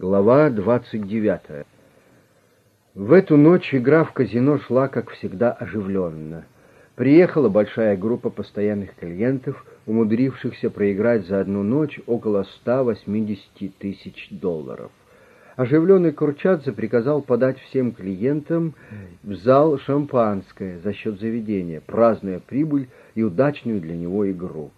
Глава 29. В эту ночь игра в казино шла, как всегда, оживленно. Приехала большая группа постоянных клиентов, умудрившихся проиграть за одну ночь около 180 тысяч долларов. Оживленный Курчадзе приказал подать всем клиентам в зал шампанское за счет заведения, празднуя прибыль и удачную для него игру.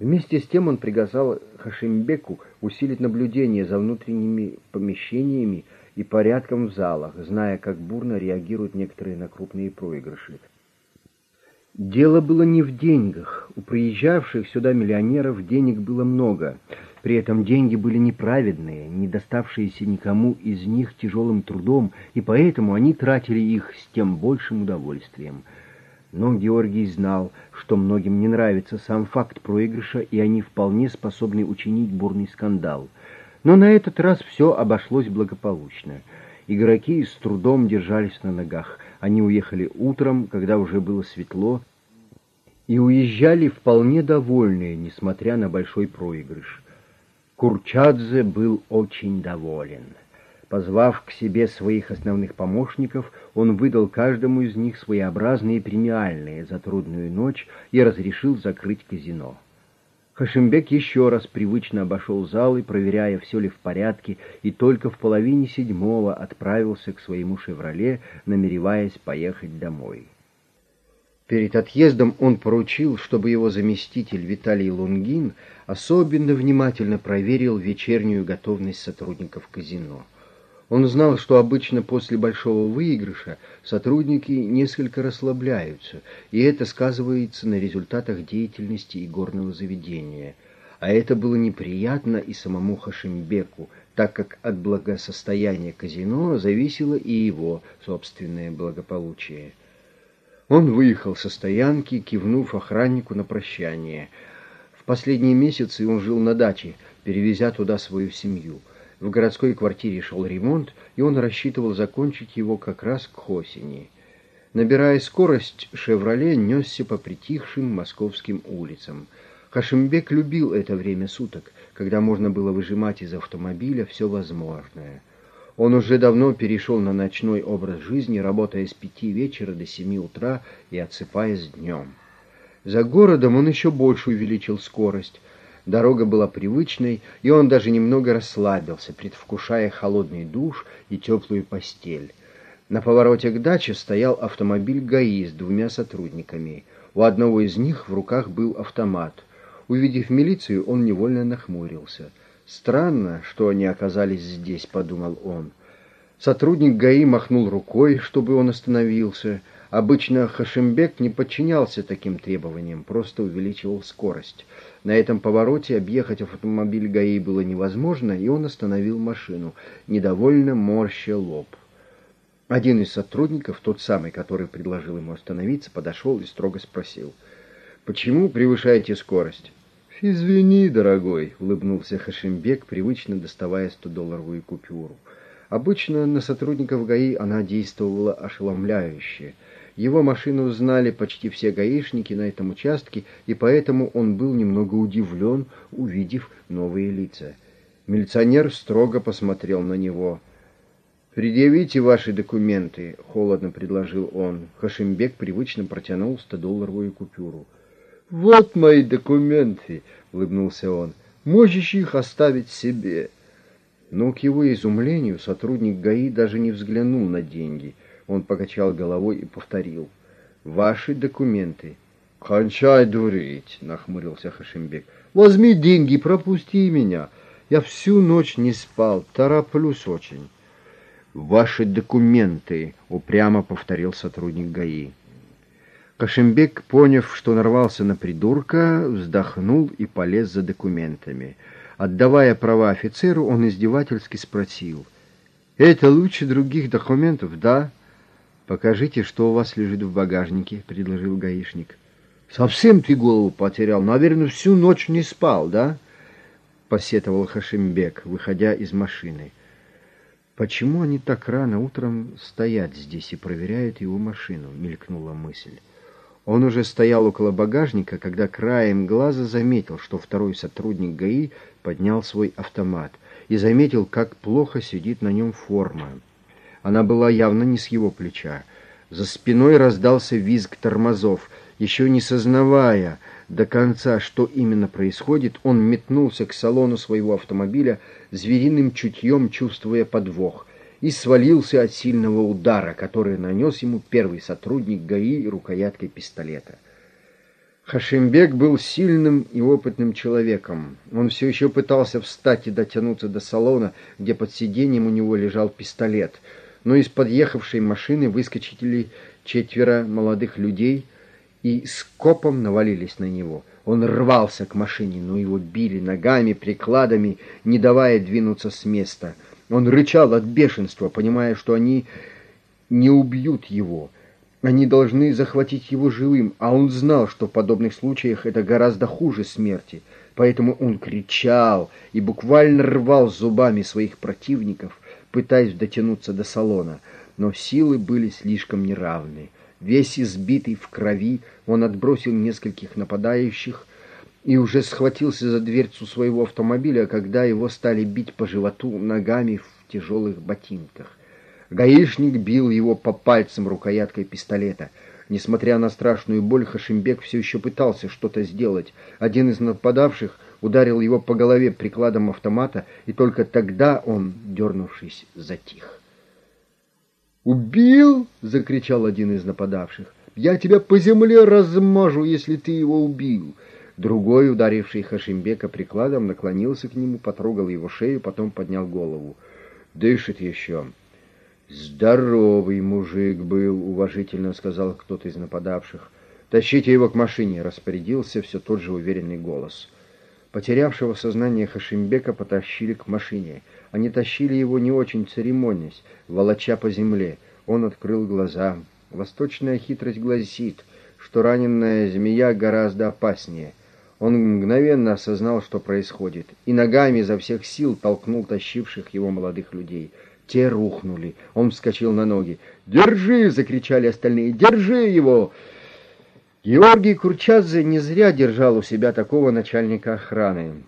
Вместе с тем он приказал Хашимбеку усилить наблюдение за внутренними помещениями и порядком в залах, зная, как бурно реагируют некоторые на крупные проигрыши. Дело было не в деньгах. У приезжавших сюда миллионеров денег было много. При этом деньги были неправедные, не доставшиеся никому из них тяжелым трудом, и поэтому они тратили их с тем большим удовольствием – но Георгий знал, что многим не нравится сам факт проигрыша, и они вполне способны учинить бурный скандал. Но на этот раз все обошлось благополучно. Игроки с трудом держались на ногах. Они уехали утром, когда уже было светло, и уезжали вполне довольные, несмотря на большой проигрыш. Курчадзе был очень доволен. Позвав к себе своих основных помощников, он выдал каждому из них своеобразные премиальные за трудную ночь и разрешил закрыть казино. Хашимбек еще раз привычно обошел залы, проверяя, все ли в порядке, и только в половине седьмого отправился к своему «Шевроле», намереваясь поехать домой. Перед отъездом он поручил, чтобы его заместитель Виталий Лунгин особенно внимательно проверил вечернюю готовность сотрудников казино. Он знал, что обычно после большого выигрыша сотрудники несколько расслабляются, и это сказывается на результатах деятельности игорного заведения. А это было неприятно и самому Хашимбеку, так как от благосостояния казино зависело и его собственное благополучие. Он выехал со стоянки, кивнув охраннику на прощание. В последние месяцы он жил на даче, перевезя туда свою семью – в городской квартире шел ремонт, и он рассчитывал закончить его как раз к осени. Набирая скорость, «Шевроле» несся по притихшим московским улицам. Хашимбек любил это время суток, когда можно было выжимать из автомобиля все возможное. Он уже давно перешел на ночной образ жизни, работая с пяти вечера до семи утра и отсыпаясь днем. За городом он еще больше увеличил скорость, Дорога была привычной, и он даже немного расслабился, предвкушая холодный душ и теплую постель. На повороте к даче стоял автомобиль ГАИ с двумя сотрудниками. У одного из них в руках был автомат. Увидев милицию, он невольно нахмурился. «Странно, что они оказались здесь», — подумал он. Сотрудник ГАИ махнул рукой, чтобы он остановился. Обычно Хашимбек не подчинялся таким требованиям, просто увеличивал скорость. На этом повороте объехать автомобиль ГАИ было невозможно, и он остановил машину, недовольно морща лоб. Один из сотрудников, тот самый, который предложил ему остановиться, подошел и строго спросил. «Почему превышаете скорость?» «Извини, дорогой», — улыбнулся Хашимбек, привычно доставая 100-долларовую купюру. Обычно на сотрудников ГАИ она действовала ошеломляюще — его машину знали почти все гаишники на этом участке, и поэтому он был немного удивлен, увидев новые лица. Милиционер строго посмотрел на него. «Предъявите ваши документы», — холодно предложил он. Хашимбек привычно протянул 100-долларовую купюру. «Вот мои документы», — улыбнулся он. «Можешь их оставить себе». Но к его изумлению сотрудник ГАИ даже не взглянул на деньги — он покачал головой и повторил. «Ваши документы». «Кончай дурить», — нахмурился Хашимбек. «Возьми деньги, пропусти меня. Я всю ночь не спал, тороплюсь очень». «Ваши документы», — упрямо повторил сотрудник ГАИ. Кашембек, поняв, что нарвался на придурка, вздохнул и полез за документами. Отдавая права офицеру, он издевательски спросил. «Это лучше других документов, да?» «Покажите, что у вас лежит в багажнике», — предложил гаишник. «Совсем ты голову потерял? Наверное, всю ночь не спал, да?» — посетовал Хашимбек, выходя из машины. «Почему они так рано утром стоят здесь и проверяют его машину?» — мелькнула мысль. Он уже стоял около багажника, когда краем глаза заметил, что второй сотрудник ГАИ поднял свой автомат, и заметил, как плохо сидит на нем форма. Она была явно не с его плеча. За спиной раздался визг тормозов. Еще не сознавая до конца, что именно происходит, он метнулся к салону своего автомобиля, звериным чутьем чувствуя подвох, и свалился от сильного удара, который нанес ему первый сотрудник ГАИ рукояткой пистолета. Хашимбек был сильным и опытным человеком. Он все еще пытался встать и дотянуться до салона, где под сиденьем у него лежал пистолет. Но из подъехавшей машины выскочили четверо молодых людей и скопом навалились на него. Он рвался к машине, но его били ногами, прикладами, не давая двинуться с места. Он рычал от бешенства, понимая, что они не убьют его — они должны захватить его живым, а он знал, что в подобных случаях это гораздо хуже смерти. Поэтому он кричал и буквально рвал зубами своих противников, пытаясь дотянуться до салона. Но силы были слишком неравны. Весь избитый в крови, он отбросил нескольких нападающих и уже схватился за дверцу своего автомобиля, когда его стали бить по животу ногами в тяжелых ботинках. Гаишник бил его по пальцам рукояткой пистолета. Несмотря на страшную боль, Хашимбек все еще пытался что-то сделать. Один из нападавших ударил его по голове прикладом автомата, и только тогда он, дернувшись, затих. «Убил!» — закричал один из нападавших. «Я тебя по земле размажу, если ты его убил!» Другой, ударивший Хашимбека прикладом, наклонился к нему, потрогал его шею, потом поднял голову. «Дышит еще!» «Здоровый мужик был», — уважительно сказал кто-то из нападавших. «Тащите его к машине», — распорядился все тот же уверенный голос. Потерявшего сознание Хашимбека потащили к машине. Они тащили его не очень церемонясь, волоча по земле. Он открыл глаза. Восточная хитрость гласит, что раненая змея гораздо опаснее. Он мгновенно осознал, что происходит, и ногами изо всех сил толкнул тащивших его молодых людей — те рухнули. Он вскочил на ноги. «Держи!» — закричали остальные. «Держи его!» Георгий Курчадзе не зря держал у себя такого начальника охраны.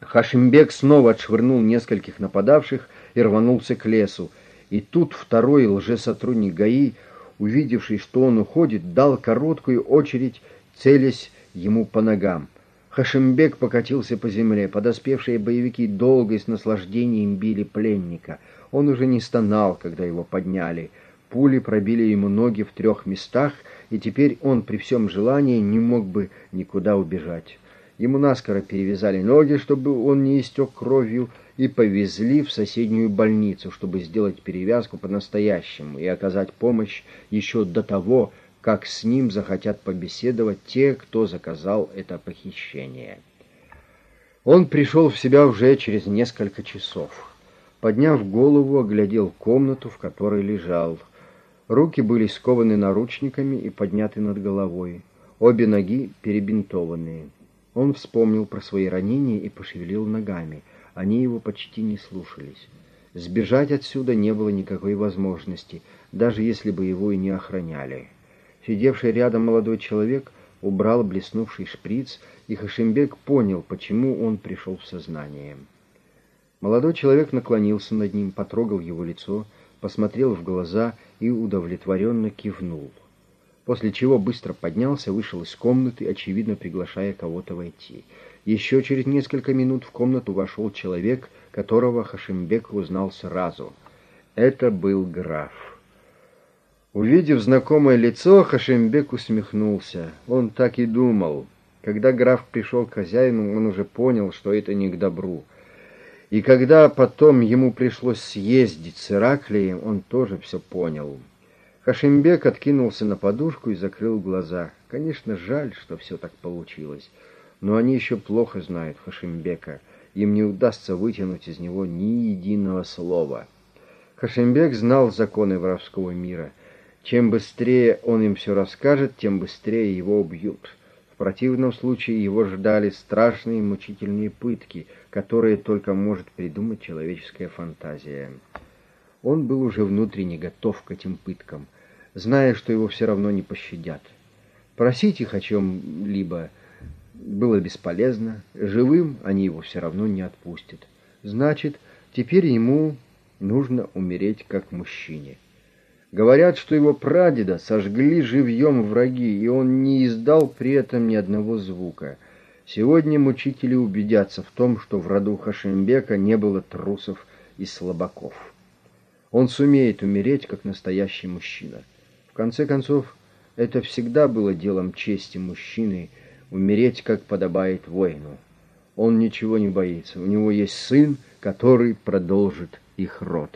Хашимбек снова отшвырнул нескольких нападавших и рванулся к лесу. И тут второй лжесотрудник ГАИ, увидевший, что он уходит, дал короткую очередь, целясь ему по ногам. Хашимбек покатился по земле. Подоспевшие боевики долго и с наслаждением били пленника — он уже не стонал, когда его подняли. Пули пробили ему ноги в трех местах, и теперь он при всем желании не мог бы никуда убежать. Ему наскоро перевязали ноги, чтобы он не истек кровью, и повезли в соседнюю больницу, чтобы сделать перевязку по-настоящему и оказать помощь еще до того, как с ним захотят побеседовать те, кто заказал это похищение. Он пришел в себя уже через несколько часов. Подняв голову, оглядел комнату, в которой лежал. Руки были скованы наручниками и подняты над головой. Обе ноги перебинтованные. Он вспомнил про свои ранения и пошевелил ногами. Они его почти не слушались. Сбежать отсюда не было никакой возможности, даже если бы его и не охраняли. Сидевший рядом молодой человек убрал блеснувший шприц, и Хашимбек понял, почему он пришел в сознание. Молодой человек наклонился над ним, потрогал его лицо, посмотрел в глаза и удовлетворенно кивнул. После чего быстро поднялся, вышел из комнаты, очевидно приглашая кого-то войти. Еще через несколько минут в комнату вошел человек, которого Хашимбек узнал сразу. Это был граф. Увидев знакомое лицо, Хашимбек усмехнулся. Он так и думал. Когда граф пришел к хозяину, он уже понял, что это не к добру — и когда потом ему пришлось съездить с Ираклием, он тоже все понял. Хашимбек откинулся на подушку и закрыл глаза. Конечно, жаль, что все так получилось. Но они еще плохо знают Хашимбека. Им не удастся вытянуть из него ни единого слова. Хашимбек знал законы воровского мира. Чем быстрее он им все расскажет, тем быстрее его убьют. В противном случае его ждали страшные мучительные пытки — которые только может придумать человеческая фантазия. Он был уже внутренне готов к этим пыткам, зная, что его все равно не пощадят. Просить их о чем-либо было бесполезно, живым они его все равно не отпустят. Значит, Теперь ему нужно умереть как мужчине. Говорят, что его прадеда сожгли живьем враги, и он не издал при этом ни одного звука. Сегодня мучители убедятся в том, что в роду Хашимбека не было трусов и слабаков. Он сумеет умереть, как настоящий мужчина. В конце концов, это всегда было делом чести мужчины — умереть, как подобает воину. Он ничего не боится. У него есть сын, который продолжит их род.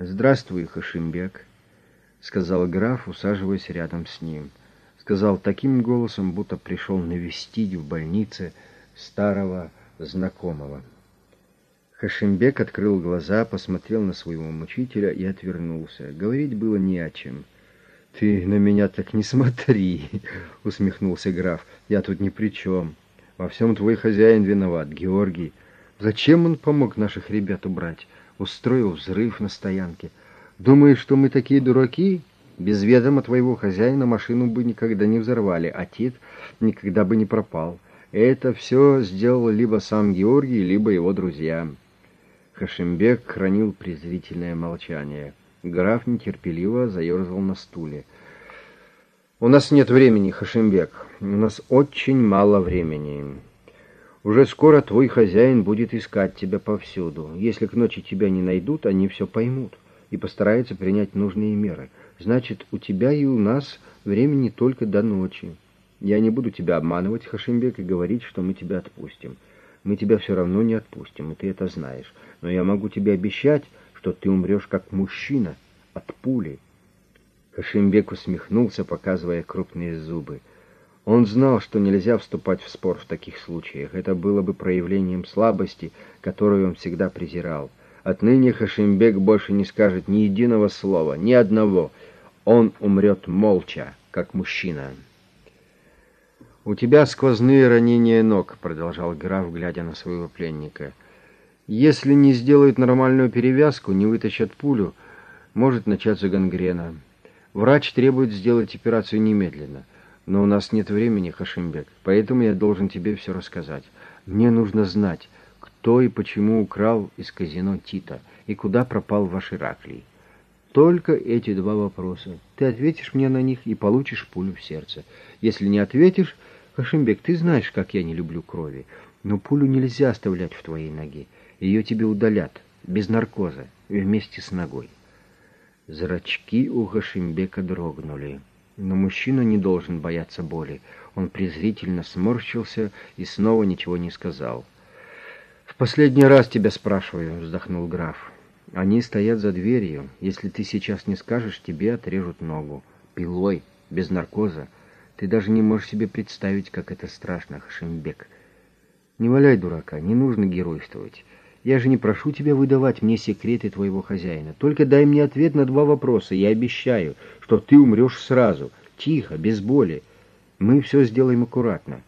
«Здравствуй, Хашимбек», — сказал граф, усаживаясь рядом с ним. Сказал таким голосом, будто пришел навестить в больнице старого знакомого. Хашимбек открыл глаза, посмотрел на своего мучителя и отвернулся. Говорить было не о чем. «Ты на меня так не смотри», — усмехнулся граф. «Я тут ни при чем. Во всем твой хозяин виноват, Георгий. Зачем он помог наших ребят убрать? Устроил взрыв на стоянке. Думаешь, что мы такие дураки? Без ведома твоего хозяина машину бы никогда не взорвали, а Тит никогда бы не пропал. Это все сделал либо сам Георгий, либо его друзья. Хашимбек хранил презрительное молчание. Граф нетерпеливо заерзал на стуле. «У нас нет времени, Хашимбек. У нас очень мало времени. Уже скоро твой хозяин будет искать тебя повсюду. Если к ночи тебя не найдут, они все поймут и постараются принять нужные меры. Значит, у тебя и у нас времени только до ночи. Я не буду тебя обманывать, Хашимбек, и говорить, что мы тебя отпустим. Мы тебя все равно не отпустим, и ты это знаешь. Но я могу тебе обещать, что ты умрешь как мужчина от пули. Хашимбек усмехнулся, показывая крупные зубы. Он знал, что нельзя вступать в спор в таких случаях. Это было бы проявлением слабости, которую он всегда презирал. Отныне Хашимбек больше не скажет ни единого слова, ни одного. Он умрет молча, как мужчина. «У тебя сквозные ранения ног», — продолжал граф, глядя на своего пленника. «Если не сделают нормальную перевязку, не вытащат пулю, может начаться гангрена. Врач требует сделать операцию немедленно». Но у нас нет времени, Хашимбек, поэтому я должен тебе все рассказать. Мне нужно знать, кто и почему украл из казино Тита и куда пропал ваш Ираклий. Только эти два вопроса. Ты ответишь мне на них и получишь пулю в сердце. Если не ответишь, Хашимбек, ты знаешь, как я не люблю крови, но пулю нельзя оставлять в твоей ноге. Ее тебе удалят, без наркоза, вместе с ногой. Зрачки у Хашимбека дрогнули. Но мужчина не должен бояться боли. Он презрительно сморщился и снова ничего не сказал. «В последний раз тебя спрашиваю», — вздохнул граф. «Они стоят за дверью. Если ты сейчас не скажешь, тебе отрежут ногу. Пилой, без наркоза. Ты даже не можешь себе представить, как это страшно, Хашимбек. Не валяй дурака, не нужно геройствовать. Я же не прошу тебя выдавать мне секреты твоего хозяина. Только дай мне ответ на два вопроса. Я обещаю, что ты умрешь сразу. Тихо, без боли. Мы все сделаем аккуратно.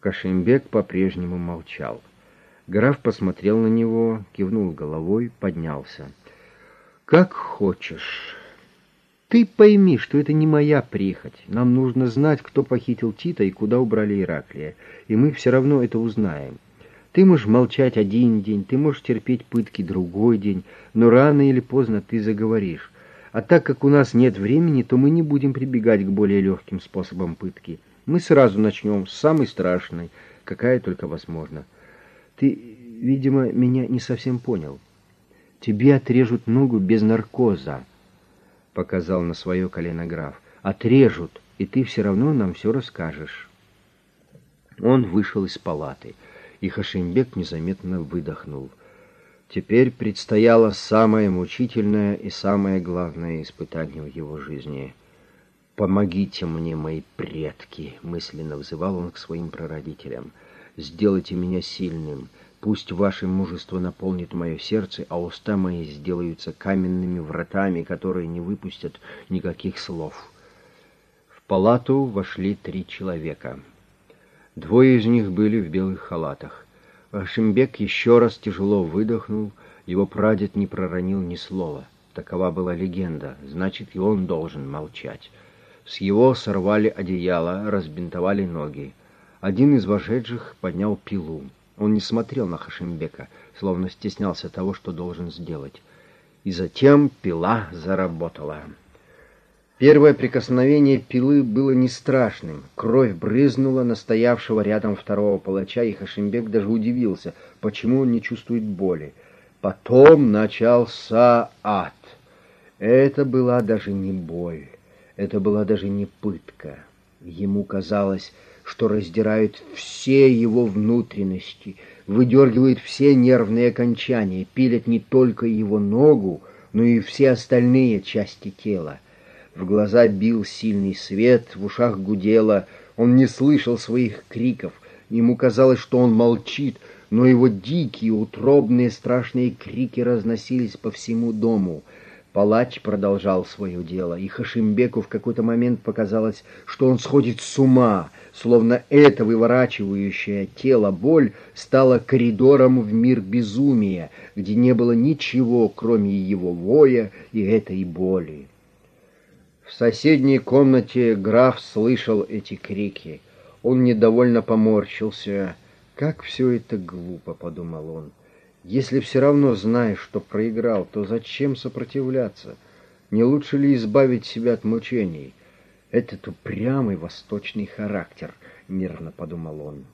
Кашимбек по-прежнему молчал. Граф посмотрел на него, кивнул головой, поднялся. «Как хочешь. Ты пойми, что это не моя прихоть. Нам нужно знать, кто похитил Тита и куда убрали Ираклия. И мы все равно это узнаем. Ты можешь молчать один день, ты можешь терпеть пытки другой день, но рано или поздно ты заговоришь. А так как у нас нет времени, то мы не будем прибегать к более легким способам пытки. Мы сразу начнем с самой страшной, какая только возможно. Ты, видимо, меня не совсем понял. Тебе отрежут ногу без наркоза, — показал на свое колено граф. Отрежут, и ты все равно нам все расскажешь. Он вышел из палаты — и Хашимбек незаметно выдохнул. Теперь предстояло самое мучительное и самое главное испытание в его жизни. «Помогите мне, мои предки!» — мысленно взывал он к своим прародителям. «Сделайте меня сильным!» Пусть ваше мужество наполнит мое сердце, а уста мои сделаются каменными вратами, которые не выпустят никаких слов. В палату вошли три человека. Двое из них были в белых халатах. Ашимбек еще раз тяжело выдохнул, его прадед не проронил ни слова. Такова была легенда, значит, и он должен молчать. С его сорвали одеяло, разбинтовали ноги. Один из вошедших поднял пилу. Он не смотрел на Хашимбека, словно стеснялся того, что должен сделать. И затем пила заработала. Первое прикосновение пилы было не страшным. Кровь брызнула на стоявшего рядом второго палача, и Хашимбек даже удивился, почему он не чувствует боли. Потом начался ад. Это была даже не боль, это была даже не пытка. Ему казалось, что раздирают все его внутренности, выдергивают все нервные окончания, пилят не только его ногу, но и все остальные части тела. В глаза бил сильный свет, в ушах гудело, он не слышал своих криков, ему казалось, что он молчит, но его дикие, утробные, страшные крики разносились по всему дому — Палач продолжал свое дело, и Хашимбеку в какой-то момент показалось, что он сходит с ума, словно это выворачивающее тело боль стала коридором в мир безумия, где не было ничего, кроме его воя и этой боли. В соседней комнате граф слышал эти крики. Он недовольно поморщился. «Как все это глупо», — подумал он. Если все равно знаешь, что проиграл, то зачем сопротивляться? Не лучше ли избавить себя от мучений? Этот упрямый восточный характер, нервно подумал он.